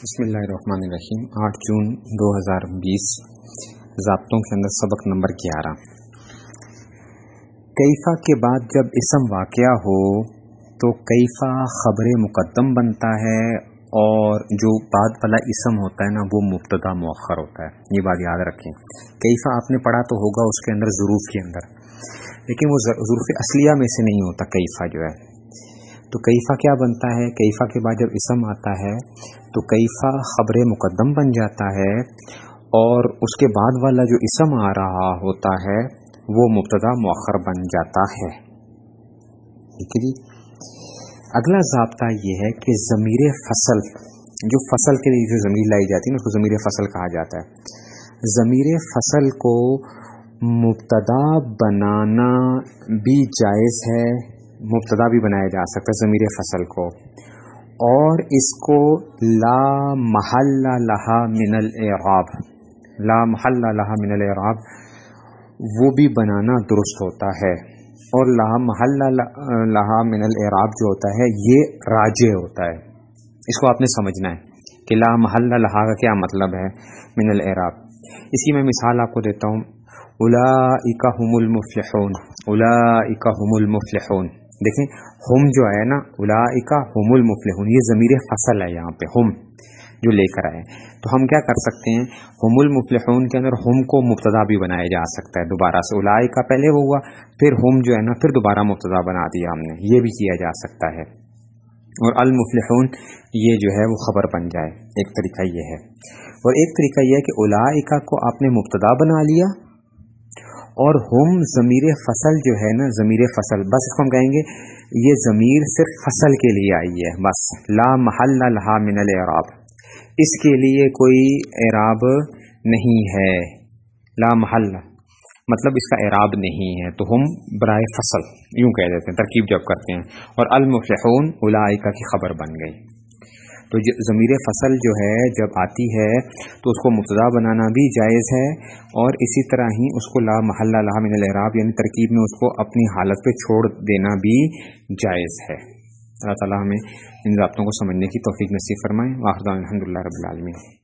بسم اللہ الرحمن الرحیم۔ آٹھ جون دو ہزار بیس۔ ضابطوں کے اندر سبق نمبر گیارہ۔ کیفا کے بعد جب اسم واقعہ ہو تو کیفا خبر مقدم بنتا ہے اور جو بعد والا اسم ہوتا ہے نا، وہ مبتدا مؤخر ہوتا ہے۔ یہ بات یاد رکھیں۔ کیفا آپ نے پڑھا تو ہوگا اس کے اندر ضرور کے اندر، لیکن وہ ضرور اصلیہ میں سے نہیں ہوتا کیفا جو ہے۔ تو کیفا کیا بنتا ہے؟ کیفا کے بعد جب اسم آتا ہے، تو کیفا خبر مقدم بن جاتا ہے اور اس کے بعد والا جو اسم آ رہا ہوتا ہے، وہ مبتدا مؤخر بن جاتا ہے۔ ٹھیک ہے جی؟ اگلا ضابطہ یہ ہے کہ ضمیر فصل، جو فصل کے لیے جو ضمیر لائی جاتی ہے، اس کو ضمیر فصل کہا جاتا ہے۔ ضمیر فصل کو مبتدا بنانا بھی جائز ہے۔ مبتدا بھی بنایا جا سکتا ہے ضمیر فصل کو۔ اور اس کو لا محل لہا من العراب لا محل لہا من العراب وہ بھی بنانا درست ہوتا ہے۔ اور لا محل لہا من العراب جو ہوتا ہے، یہ راجع ہوتا ہے۔ اس کو آپ نے سمجھنا ہے کہ لا محل لہا کا کیا مطلب ہے من العراب اسی میں مثال آپ کو دیتا ہوں۔ الا هم المفلحون۔ الا هم المفلحون۔ دیکھیں، ہم جو ہے نا الا ہم المفلحون، یہ ضمیر فصل ہے یہاں پہ، ہم جو لے کر آئے۔ تو ہم کیا کر سکتے ہیں؟ ہم المفلحون کے اندر ہم کو مبتدا بھی بنایا جا سکتا ہے دوبارہ سے۔ الا کا پہلے ہوا، پھر ہم جو ہے نا، پھر دوبارہ مبتدا بنا دیا ہم نے۔ یہ بھی کیا جا سکتا ہے۔ اور المفلحون، یہ جو ہے، وہ خبر بن جائے۔ ایک طریقہ یہ ہے۔ اور ایک طریقہ یہ ہے کہ الا کو آپ نے مبتدا بنا لیا۔ اور ہم ضمیر فصل جو ہے نا، ضمیر فصل، بس اس کو ہم کہیں گے، یہ ضمیر صرف فصل کے لیے آئی ہے، بس، لا محل لہا من العراب۔ اس کے لیے کوئی اعراب نہیں ہے۔ لا محل مطلب اس کا اعراب نہیں ہے۔ تو ہم برائے فصل، یوں کہہ دیتے ہیں، ترکیب جب کرتے ہیں۔ اور المفلحون، اولائکہ کی خبر بن گئی۔ تو ضمیر فصل جو ہے جب آتی ہے تو اس کو مبتدا بنانا بھی جائز ہے اور اسی طرح ہی اس کو لا محلہ لا من العراب یعنی ترکیب میں اس کو اپنی حالت پہ چھوڑ دینا بھی جائز ہے۔ اللہ تعالیٰ ہمیں ان ضابطوں کو سمجھنے کی توفیق نصیب فرمائیں واحد الحمد اللہ رب العالمین۔